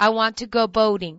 I want to go boating.